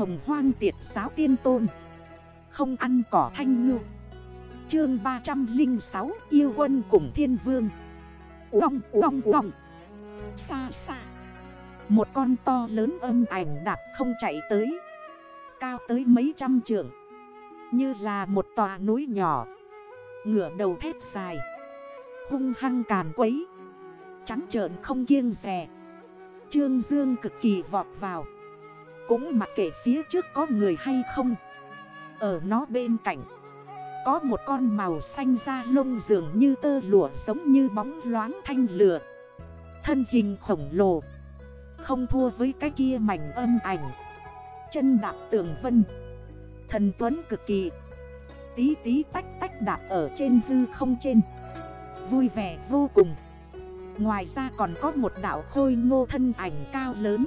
hồng hoang tiệt giáo tiên tôn. Không ăn cỏ thanh ngư. Chương 306 yêu quân cùng thiên vương. Uông uông uông Xa xa. Một con to lớn âm ảnh đạp không chạy tới. Cao tới mấy trăm trượng. Như là một tòa núi nhỏ. Ngửa đầu thép dài. Hung hăng càn quấy. Trắng trợn không kiêng rè. Trương Dương cực kỳ vọt vào. Cũng mặc kệ phía trước có người hay không. Ở nó bên cạnh, Có một con màu xanh da lông dường như tơ lụa giống như bóng loáng thanh lửa. Thân hình khổng lồ, Không thua với cái kia mảnh âm ảnh. Chân đạp tường vân, Thần tuấn cực kỳ. Tí tí tách tách đạp ở trên hư không trên. Vui vẻ vô cùng. Ngoài ra còn có một đảo khôi ngô thân ảnh cao lớn.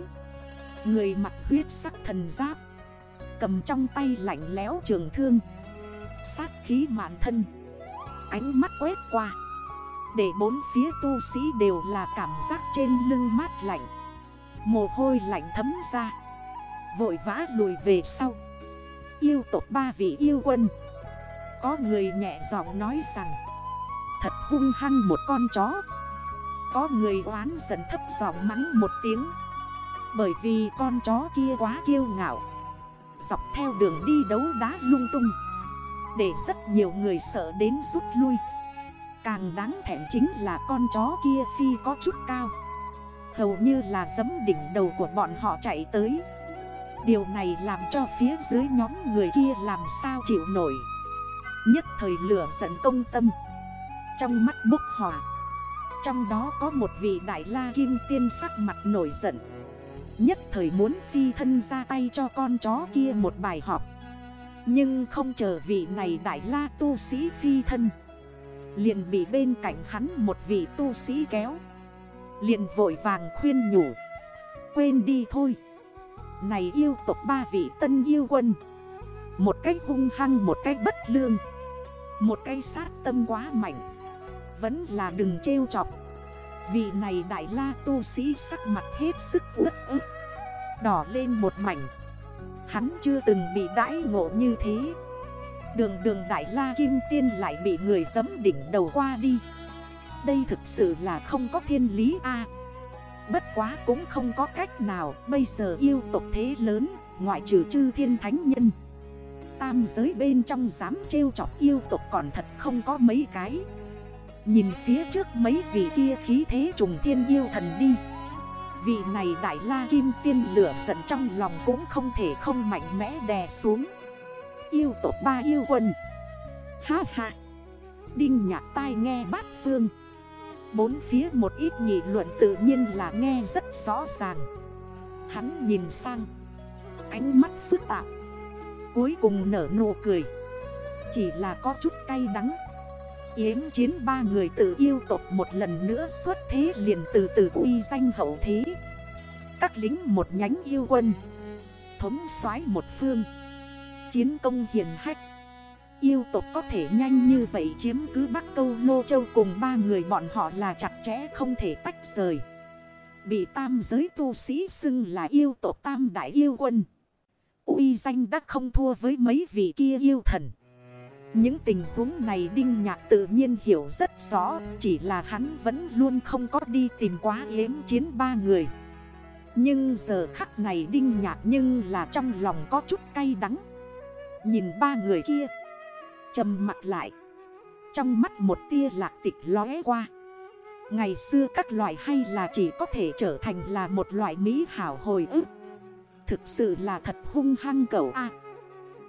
Người mặc huyết sắc thần giáp. Cầm trong tay lạnh lẽo trường thương. Sát khí mạn thân. Ánh mắt quét qua. Để bốn phía tu sĩ đều là cảm giác trên lưng mát lạnh. Mồ hôi lạnh thấm ra. Vội vã lùi về sau. Yêu tộc ba vị yêu quân. Có người nhẹ giọng nói rằng, Thật hung hăng một con chó. Có người oán giận thấp giọng mắng một tiếng bởi vì con chó kia quá kiêu ngạo. Dọc theo đường đi đấu đá lung tung. Để rất nhiều người sợ đến rút lui. Càng đáng thẹn chính là con chó kia phi có chút cao. Hầu như là giấm đỉnh đầu của bọn họ chạy tới. Điều này làm cho phía dưới nhóm người kia làm sao chịu nổi. Nhất thời lửa giận công tâm. Trong mắt bốc hỏa. Trong đó có một vị đại la kim tiên sắc mặt nổi giận. Nhất thời muốn phi thân ra tay cho con chó kia một bài họp Nhưng không chờ vị này đại la tu sĩ phi thân. Liền bị bên cạnh hắn một vị tu sĩ kéo. Liền vội vàng khuyên nhủ. Quên đi thôi. Này yêu tộc ba vị tân yêu quân. Một cách hung hăng một cách bất lương. Một cái sát tâm quá mạnh. Vẫn là đừng trêu chọc. Vị này đại la tu sĩ sắc mặt hết sức uất ức. Đỏ lên một mảnh. Hắn chưa từng bị đãi ngộ như thế. Đường đường đại la kim tiên lại bị người giấm đỉnh đầu qua đi. Đây thực sự là không có thiên lý a. Bất quá cũng không có cách nào. Bây giờ yêu tộc thế lớn, Ngoại trừ chư thiên thánh nhân. Tam giới bên trong dám trêu chọc yêu tộc còn thật không có mấy cái. Nhìn phía trước mấy vị kia khí thế trùng thiên yêu thần đi. Vị này đại la kim tiên lửa giận trong lòng cũng không thể không mạnh mẽ đè xuống. Yêu tộc ba yêu quân. Ha ha. Đinh nhạc tai nghe bát phương. Bốn phía một ít nghị luận tự nhiên là nghe rất rõ ràng. Hắn nhìn sang. Ánh mắt phức tạp. Cuối cùng nở nụ cười. Chỉ là có chút cay đắng. Yến chiến ba người tự yêu tộc một lần nữa xuất thế liền từ từ uy danh hậu thế. Các lính một nhánh yêu quân, Thống soái một phương, Chiến công hiền hách. Yêu tộc có thể nhanh như vậy chiếm cứ Bắc Câu Lô Châu cùng ba người bọn họ là chặt chẽ không thể tách rời. Bị tam giới tu sĩ xưng là yêu tộc tam đại yêu quân. Uy danh đã không thua với mấy vị kia yêu thần những tình huống này Đinh Nhạc tự nhiên hiểu rất rõ, Chỉ là hắn vẫn luôn không có đi tìm quá yếm chiến ba người. Nhưng giờ khắc này Đinh Nhạc nhưng là trong lòng có chút cay đắng. Nhìn ba người kia, trầm mặt lại. Trong mắt một tia lạc tịch lóe qua. Ngày xưa các loại hay là chỉ có thể trở thành là một loại mỹ hảo hồi ức. Thực sự là thật hung hăng cầu a.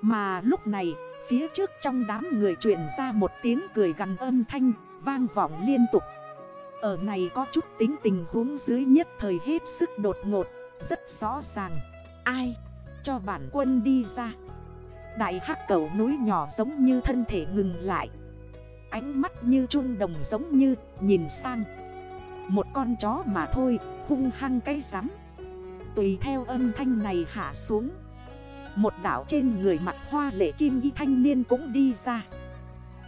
Mà lúc này Phía trước trong đám người truyền ra một tiếng cười gần âm thanh, Vang vọng liên tục. Ở này có chút tính tình huống dưới nhất thời hết sức đột ngột, Rất rõ ràng. Ai? Cho bản quân đi ra. Đại hắc cầu núi nhỏ giống như thân thể ngừng lại. Ánh mắt như chun đồng giống như nhìn sang. Một con chó mà thôi, hung hăng cái rắm. Tùy theo âm thanh này hạ xuống một đảo trên người mặt hoa lệ kim y thanh niên cũng đi ra.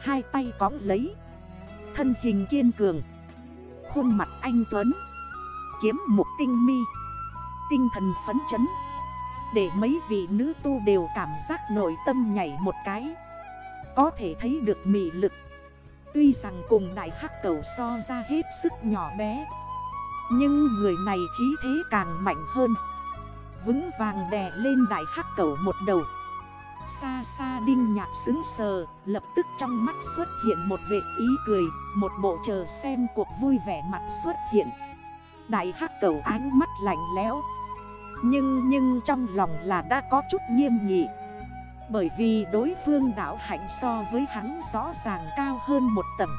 Hai tay cóng lấy. Thân hình kiên cường. Khuôn mặt anh Tuấn. Kiếm mục tinh mi. Tinh thần phấn chấn. Để mấy vị nữ tu đều cảm giác nội tâm nhảy một cái. Có thể thấy được mị lực. Tuy rằng cùng đại hắc cầu so ra hết sức nhỏ bé. Nhưng người này khí thế càng mạnh hơn. Vững vàng đè lên đại hắc cầu một đầu. Xa xa đinh nhạc xứng sờ, Lập tức trong mắt xuất hiện một vệ ý cười, Một bộ chờ xem cuộc vui vẻ mặt xuất hiện. Đại hắc cầu ánh mắt lạnh lẽo. Nhưng nhưng trong lòng là đã có chút nghiêm nghị. Bởi vì đối phương đảo hạnh so với hắn rõ ràng cao hơn một tầng.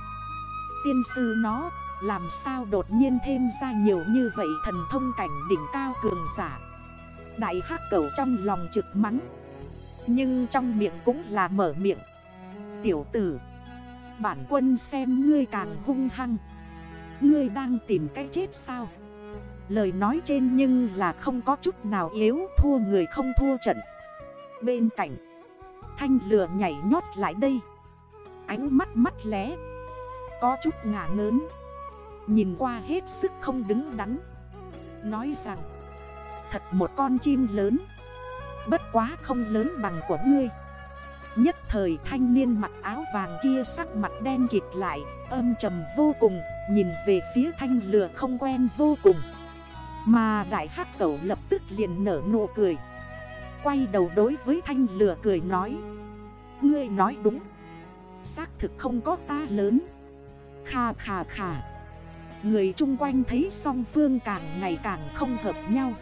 Tiên sư nó, làm sao đột nhiên thêm ra nhiều như vậy thần thông cảnh đỉnh cao cường giả? Đại hát cầu trong lòng trực mắng. Nhưng trong miệng cũng là mở miệng. Tiểu tử, Bản quân xem ngươi càng hung hăng. Ngươi đang tìm cái chết sao? Lời nói trên nhưng là không có chút nào yếu Thua người không thua trận. Bên cạnh, Thanh lửa nhảy nhót lại đây. Ánh mắt mắt lé, Có chút ngả ngớn. Nhìn qua hết sức không đứng đắn. Nói rằng Thật một con chim lớn. Bất quá không lớn bằng của ngươi. Nhất thời thanh niên mặc áo vàng kia sắc mặt đen kịt lại, Âm trầm vô cùng, Nhìn về phía thanh lửa không quen vô cùng. Mà đại hắc cẩu lập tức liền nở nụ cười. Quay đầu đối với thanh lửa cười nói. Ngươi nói đúng. Xác thực không có ta lớn. Khà khà khà Người chung quanh thấy song phương càng ngày càng không hợp nhau.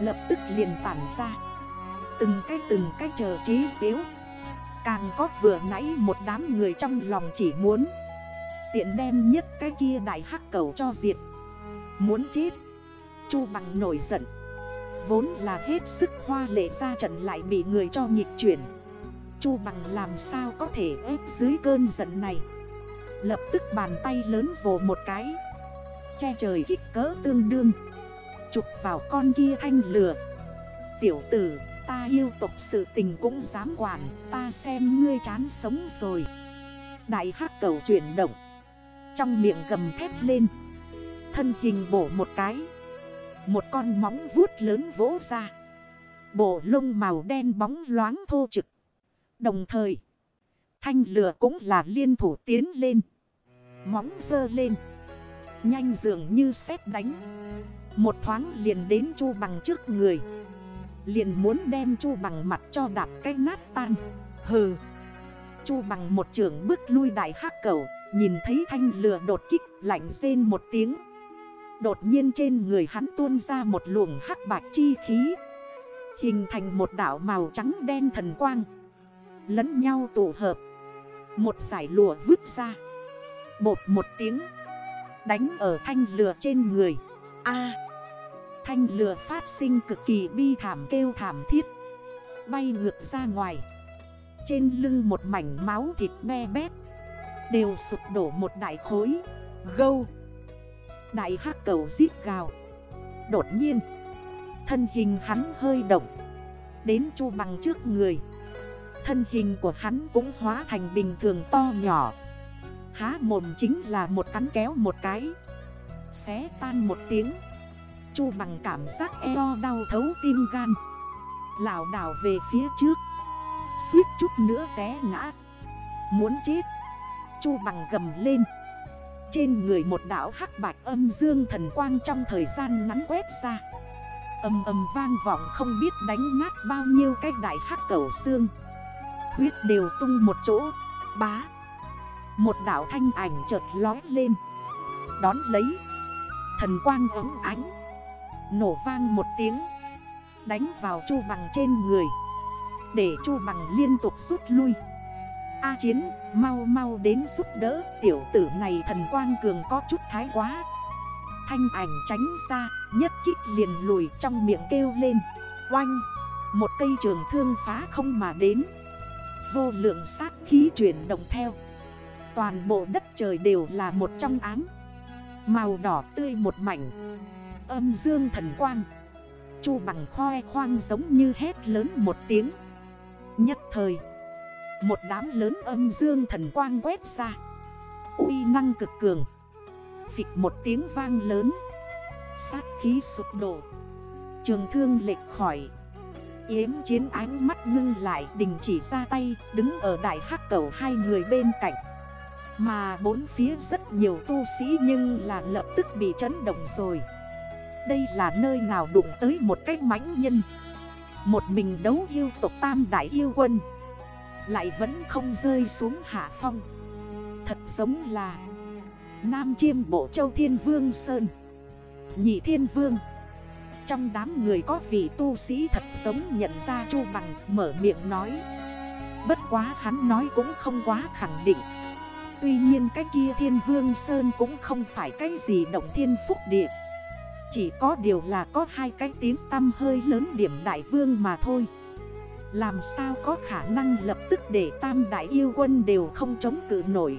Lập tức liền tản ra. Từng cái từng cái chờ chế xíu. Càng có vừa nãy một đám người trong lòng chỉ muốn. Tiện đem nhất cái kia đại hắc cầu cho diệt. Muốn chết. Chu bằng nổi giận. Vốn là hết sức hoa lệ ra trận lại bị người cho nhịp chuyển. Chu bằng làm sao có thể ép dưới cơn giận này? Lập tức bàn tay lớn vồ một cái. Che trời kích cỡ tương đương. Chụp vào con kia thanh lửa Tiểu tử, ta yêu tộc sự tình cũng dám quản, Ta xem ngươi chán sống rồi. Đại hắc cầu chuyển động. Trong miệng gầm thét lên. Thân hình bổ một cái. Một con móng vuốt lớn vỗ ra. Bộ lông màu đen bóng loáng thô trực. Đồng thời, Thanh lửa cũng là liên thủ tiến lên. Móng dơ lên. Nhanh dường như xét đánh. Một thoáng liền đến chu bằng trước người. Liền muốn đem chu bằng mặt cho đạp cái nát tan. Hừ. Chu bằng một trường bước lui đại hắc cầu, Nhìn thấy thanh lửa đột kích, lạnh rên một tiếng. Đột nhiên trên người hắn tuôn ra một luồng hắc bạc chi khí. Hình thành một đảo màu trắng đen thần quang. Lẫn nhau tụ hợp. Một giải lụa vứt ra. Bột một tiếng. Đánh ở thanh lửa trên người. A. Thanh lửa phát sinh cực kỳ bi thảm kêu thảm thiết. Bay ngược ra ngoài. Trên lưng một mảnh máu thịt me bét. Đều sụp đổ một đại khối. Gâu. Đại hắc cầu giết gào. Đột nhiên. Thân hình hắn hơi động. Đến chu bằng trước người. Thân hình của hắn cũng hóa thành bình thường to nhỏ. Há mồm chính là một cắn kéo một cái. Xé tan một tiếng. Chu bằng cảm giác eo đau thấu tim gan. Lào đảo về phía trước. Suýt chút nữa té ngã. Muốn chết. Chu bằng gầm lên. Trên người một đảo hắc bạch âm dương thần quang trong thời gian ngắn quét ra. Âm âm vang vọng không biết đánh nát bao nhiêu cái đại hắc cầu xương. Huyết đều tung một chỗ. Bá. Một đảo thanh ảnh chợt lói lên. Đón lấy. Thần quang ấm ánh. Nổ vang một tiếng, Đánh vào chu bằng trên người, Để chu bằng liên tục rút lui. A chiến, mau mau đến giúp đỡ Tiểu tử này, thần quang cường có chút thái quá. Thanh ảnh tránh ra Nhất kích liền lùi trong miệng kêu lên. Oanh, Một cây trường thương phá không mà đến. Vô lượng sát khí chuyển động theo. Toàn bộ đất trời đều là một trong áng. Màu đỏ tươi một mảnh. Âm dương thần quang. Chu bằng khoe khoang giống như hét lớn một tiếng. Nhất thời, Một đám lớn âm dương thần quang quét ra. Uy năng cực cường. Phịch một tiếng vang lớn. Sát khí sụp đổ. Trường thương lệch khỏi. Yếm chiến ánh mắt ngưng lại, đình chỉ ra tay, Đứng ở đại hắc cầu hai người bên cạnh. Mà bốn phía rất nhiều tu sĩ nhưng là lập tức bị chấn động rồi. Đây là nơi nào đụng tới một cái mãnh nhân? Một mình đấu yêu tộc tam đại yêu quân. Lại vẫn không rơi xuống hạ phong. Thật giống là Nam chiêm bộ châu thiên vương sơn. Nhị thiên vương. Trong đám người có vị tu sĩ thật giống nhận ra chu bằng mở miệng nói. Bất quá hắn nói cũng không quá khẳng định. Tuy nhiên cái kia thiên vương sơn cũng không phải cái gì động thiên phúc địa. Chỉ có điều là có hai cái tiếng tâm hơi lớn điểm đại vương mà thôi. Làm sao có khả năng lập tức để tam đại yêu quân đều không chống cự nổi?